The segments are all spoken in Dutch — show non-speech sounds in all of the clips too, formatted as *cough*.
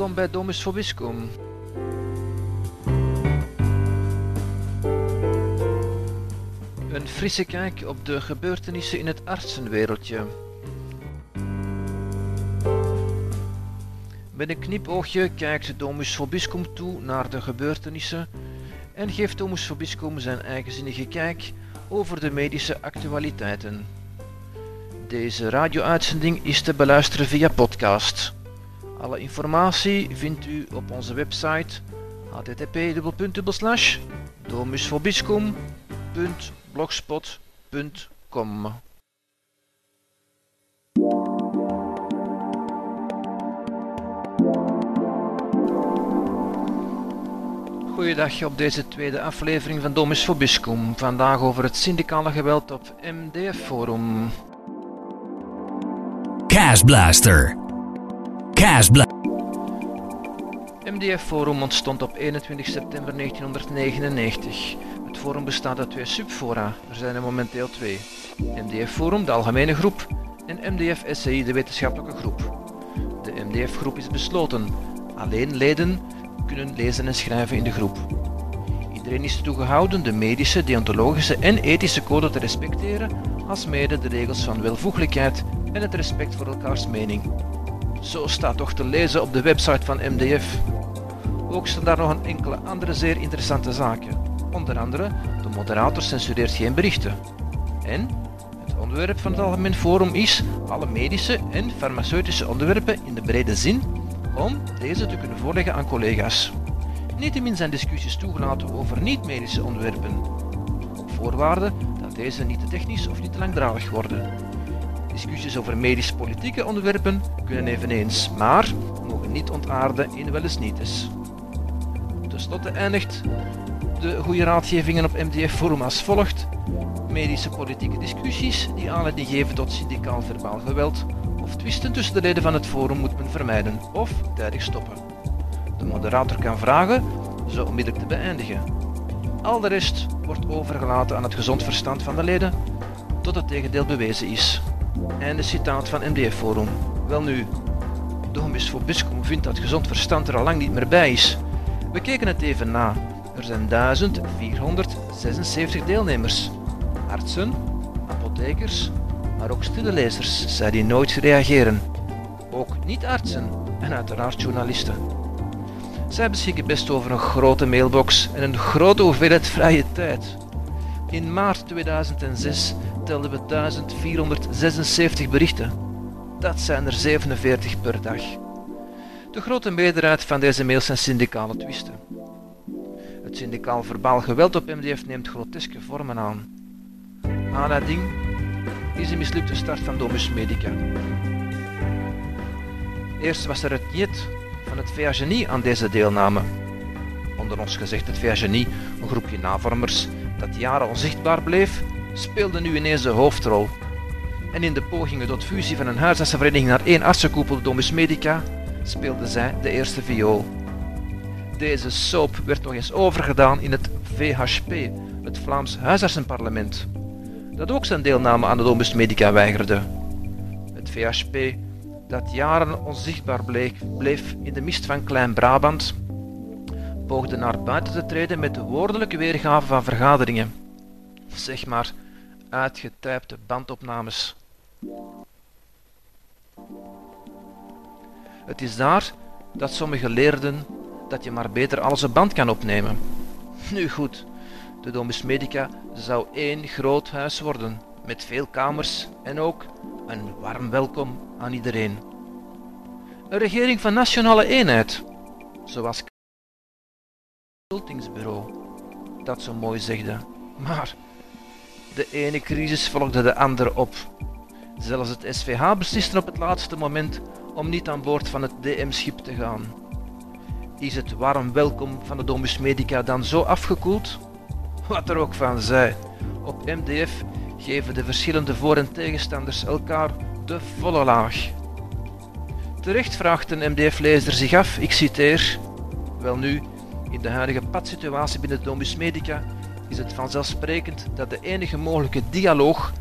welkom bij Domus Vobiscum. Een frisse kijk op de gebeurtenissen in het artsenwereldje. Met een knipoogje kijkt Domus Vobiscum toe naar de gebeurtenissen en geeft Domus Vobiscum zijn eigenzinnige kijk over de medische actualiteiten. Deze radio-uitzending is te beluisteren via podcast. Alle informatie vindt u op onze website http://domusvobiscum.blogspot.com Goeiedag op deze tweede aflevering van Domus Vobiscum. Vandaag over het syndicale geweld op MDF Forum. MDF Forum ontstond op 21 september 1999. Het forum bestaat uit twee subfora, er zijn er momenteel twee. MDF Forum, de algemene groep, en MDF SCI, de wetenschappelijke groep. De MDF groep is besloten. Alleen leden kunnen lezen en schrijven in de groep. Iedereen is toegehouden de medische, deontologische en ethische code te respecteren, alsmede de regels van welvoeglijkheid en het respect voor elkaars mening. Zo staat toch te lezen op de website van MDF. Ook staan daar nog een enkele andere zeer interessante zaken. Onder andere, de moderator censureert geen berichten. En het onderwerp van het Algemeen Forum is alle medische en farmaceutische onderwerpen in de brede zin om deze te kunnen voorleggen aan collega's. Niettemin zijn discussies toegelaten over niet-medische onderwerpen, op voorwaarde dat deze niet te technisch of niet te langdradig worden. Discussies over medisch-politieke onderwerpen kunnen eveneens, maar mogen niet ontaarden in wel eens niet is. Ten slotte eindigt de goede raadgevingen op MDF Forum als volgt. Medische politieke discussies die aanleiding geven tot syndicaal verbaal geweld of twisten tussen de leden van het forum moet men vermijden of tijdig stoppen. De moderator kan vragen ze onmiddellijk te beëindigen. Al de rest wordt overgelaten aan het gezond verstand van de leden tot het tegendeel bewezen is. Einde citaat van MDF Forum. Welnu, Domus voor Biscom vindt dat gezond verstand er al lang niet meer bij is. We keken het even na. Er zijn 1476 deelnemers. Artsen, apothekers, maar ook stille lezers, zij die nooit reageren. Ook niet-artsen en uiteraard journalisten. Zij beschikken best over een grote mailbox en een grote hoeveelheid vrije tijd. In maart 2006 telden we 1476 berichten. Dat zijn er 47 per dag. De grote meerderheid van deze mails zijn syndicale twisten. Het syndicaal verbaal geweld op MDF neemt groteske vormen aan. Aanleiding is een mislukte start van Domus Medica. Eerst was er het niet van het VAGNI aan deze deelname. Onder ons gezegd het VAGNI, een groepje navormers dat jaren onzichtbaar bleef, speelde nu ineens de hoofdrol. En in de pogingen tot fusie van een huisartsenvereniging naar één artsenkoepel Domus Medica speelde zij de eerste viool. Deze soap werd nog eens overgedaan in het VHP, het Vlaams Huisartsenparlement, dat ook zijn deelname aan de Domus Medica weigerde. Het VHP, dat jaren onzichtbaar bleek, bleef in de mist van Klein-Brabant, poogde naar buiten te treden met de woordelijke weergave van vergaderingen. Zeg maar, uitgetypte bandopnames. Het is daar dat sommigen leerden dat je maar beter alles op band kan opnemen. *laughs* Nu goed, de Domus Medica zou één groot huis worden, met veel kamers en ook een warm welkom aan iedereen. Een regering van nationale eenheid, zoals consultingsbureau, dat zo mooi zegde. Maar de ene crisis volgde de andere op. Zelfs het SVH besliste op het laatste moment om niet aan boord van het DM-schip te gaan. Is het warm welkom van de Domus Medica dan zo afgekoeld? Wat er ook van zij. Op MDF geven de verschillende voor- en tegenstanders elkaar de volle laag. Terecht vraagt een MDF-lezer zich af, ik citeer, wel nu, in de huidige padsituatie binnen Domus Medica is het vanzelfsprekend dat de enige mogelijke dialoog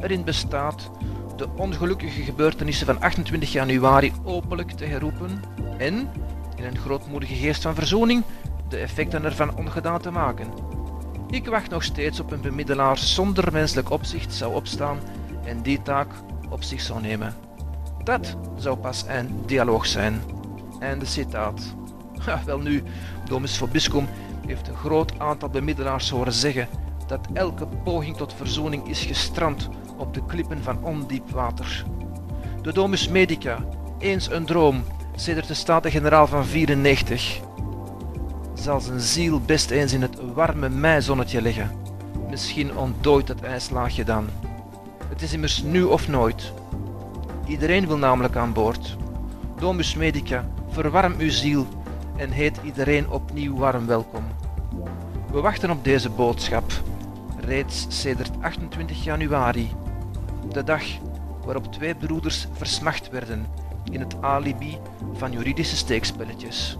erin bestaat de ongelukkige gebeurtenissen van 28 januari openlijk te herroepen en in een grootmoedige geest van verzoening de effecten ervan ongedaan te maken. Ik wacht nog steeds op een bemiddelaar zonder menselijk opzicht zou opstaan en die taak op zich zou nemen. Dat zou pas een dialoog zijn. Einde citaat. Ja, wel nu, Domus Vobiscum heeft een groot aantal bemiddelaars horen zeggen dat elke poging tot verzoening is gestrand op de klippen van ondiep water. De Domus Medica, eens een droom, sedert de Staten-Generaal van 94, zal zijn ziel best eens in het warme meizonnetje leggen. Misschien ontdooit het ijslaagje dan. Het is immers nu of nooit. Iedereen wil namelijk aan boord. Domus Medica, verwarm uw ziel en heet iedereen opnieuw warm welkom. We wachten op deze boodschap, reeds sedert 28 januari, de dag waarop twee broeders versmacht werden in het alibi van juridische steekspelletjes.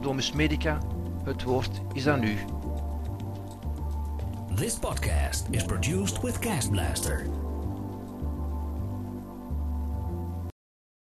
Domus Medica, het woord is aan u. This podcast is produced with Cast Blaster.